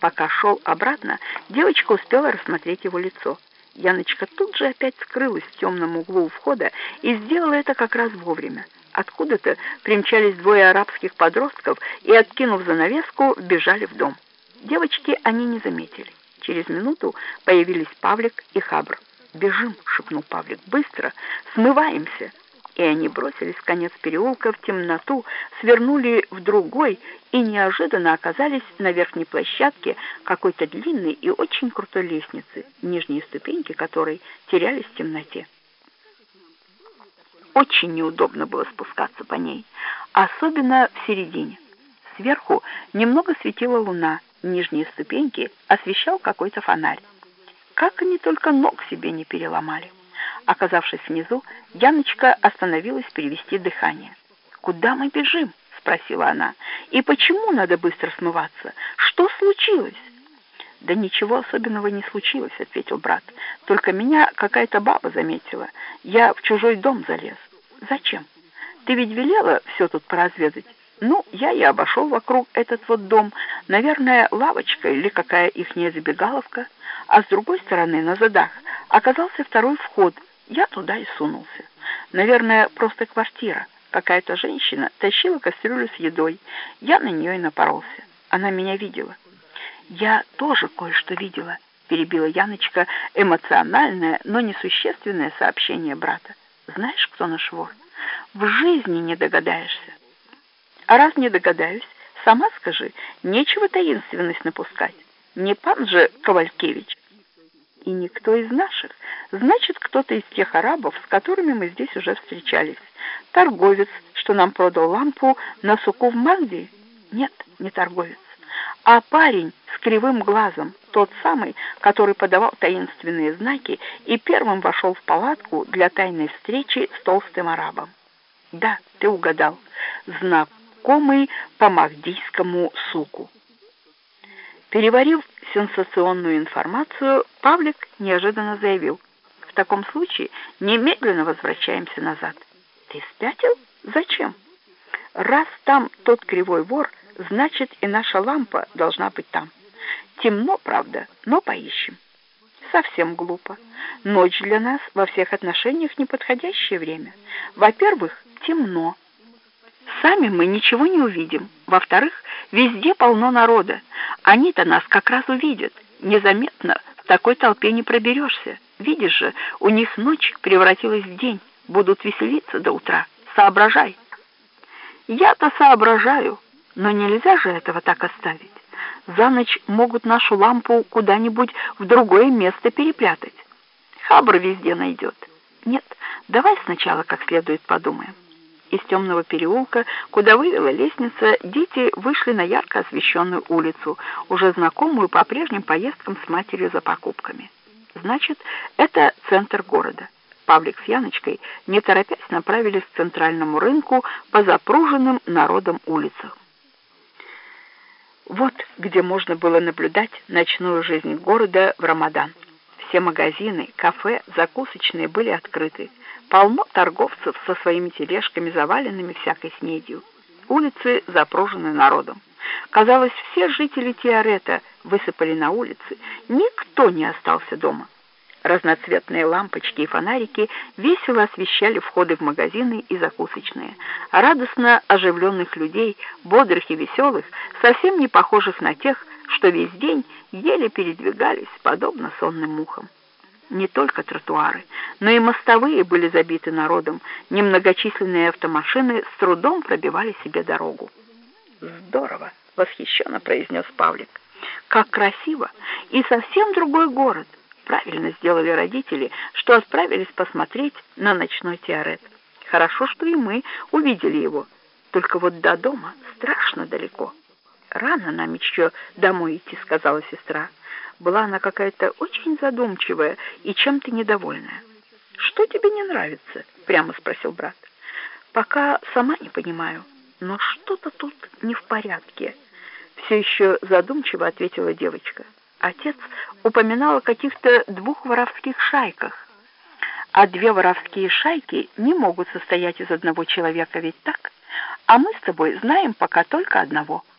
Пока шел обратно, девочка успела рассмотреть его лицо. Яночка тут же опять скрылась в темном углу у входа и сделала это как раз вовремя. Откуда-то примчались двое арабских подростков и, откинув занавеску, бежали в дом. Девочки они не заметили. Через минуту появились Павлик и Хабр. «Бежим!» — шепнул Павлик. «Быстро! Смываемся!» И они бросились в конец переулка в темноту, свернули в другой и неожиданно оказались на верхней площадке какой-то длинной и очень крутой лестницы, нижние ступеньки которой терялись в темноте. Очень неудобно было спускаться по ней, особенно в середине. Сверху немного светила луна, нижние ступеньки освещал какой-то фонарь. Как они только ног себе не переломали. Оказавшись внизу, Яночка остановилась перевести дыхание. «Куда мы бежим?» — спросила она. «И почему надо быстро смываться? Что случилось?» «Да ничего особенного не случилось», — ответил брат. «Только меня какая-то баба заметила. Я в чужой дом залез». «Зачем? Ты ведь велела все тут поразведать?» «Ну, я и обошел вокруг этот вот дом. Наверное, лавочка или какая ихняя забегаловка. А с другой стороны, на задах, оказался второй вход. Я туда и сунулся. Наверное, просто квартира». Какая-то женщина тащила кастрюлю с едой. Я на нее и напоролся. Она меня видела. Я тоже кое-что видела, перебила Яночка эмоциональное, но несущественное сообщение брата. Знаешь, кто наш вор? В жизни не догадаешься. А раз не догадаюсь, сама скажи, нечего таинственность напускать. Не пан же Ковалькевич. И никто из наших. Значит, кто-то из тех арабов, с которыми мы здесь уже встречались. Торговец, что нам продал лампу на суку в Магдии? Нет, не торговец. А парень с кривым глазом, тот самый, который подавал таинственные знаки и первым вошел в палатку для тайной встречи с толстым арабом. Да, ты угадал. Знакомый по магдийскому суку. Переварив сенсационную информацию, Павлик неожиданно заявил. В таком случае немедленно возвращаемся назад. Ты спятил? Зачем? Раз там тот кривой вор, значит и наша лампа должна быть там. Темно, правда, но поищем. Совсем глупо. Ночь для нас во всех отношениях неподходящее время. Во-первых, темно. Сами мы ничего не увидим. Во-вторых, везде полно народа. Они-то нас как раз увидят. Незаметно в такой толпе не проберешься. Видишь же, у них ночь превратилась в день будут веселиться до утра. Соображай. Я-то соображаю, но нельзя же этого так оставить. За ночь могут нашу лампу куда-нибудь в другое место перепрятать. Хабр везде найдет. Нет, давай сначала как следует подумаем. Из темного переулка, куда вывела лестница, дети вышли на ярко освещенную улицу, уже знакомую по прежним поездкам с матерью за покупками. Значит, это центр города. Павлик с Яночкой, не торопясь, направились к центральному рынку по запруженным народом улицам. Вот где можно было наблюдать ночную жизнь города в Рамадан. Все магазины, кафе, закусочные были открыты. Полно торговцев со своими тележками, заваленными всякой снедью. Улицы запружены народом. Казалось, все жители Тиарета высыпали на улицы. Никто не остался дома. Разноцветные лампочки и фонарики весело освещали входы в магазины и закусочные. Радостно оживленных людей, бодрых и веселых, совсем не похожих на тех, что весь день еле передвигались, подобно сонным мухам. Не только тротуары, но и мостовые были забиты народом, немногочисленные автомашины с трудом пробивали себе дорогу. «Здорово!» — восхищенно произнес Павлик. «Как красиво! И совсем другой город!» Правильно сделали родители, что отправились посмотреть на ночной теорет. Хорошо, что и мы увидели его. Только вот до дома страшно далеко. Рано нам еще домой идти, сказала сестра. Была она какая-то очень задумчивая и чем-то недовольная. Что тебе не нравится? Прямо спросил брат. Пока сама не понимаю, но что-то тут не в порядке. Все еще задумчиво ответила девочка. Отец упоминал о каких-то двух воровских шайках. А две воровские шайки не могут состоять из одного человека, ведь так? А мы с тобой знаем пока только одного.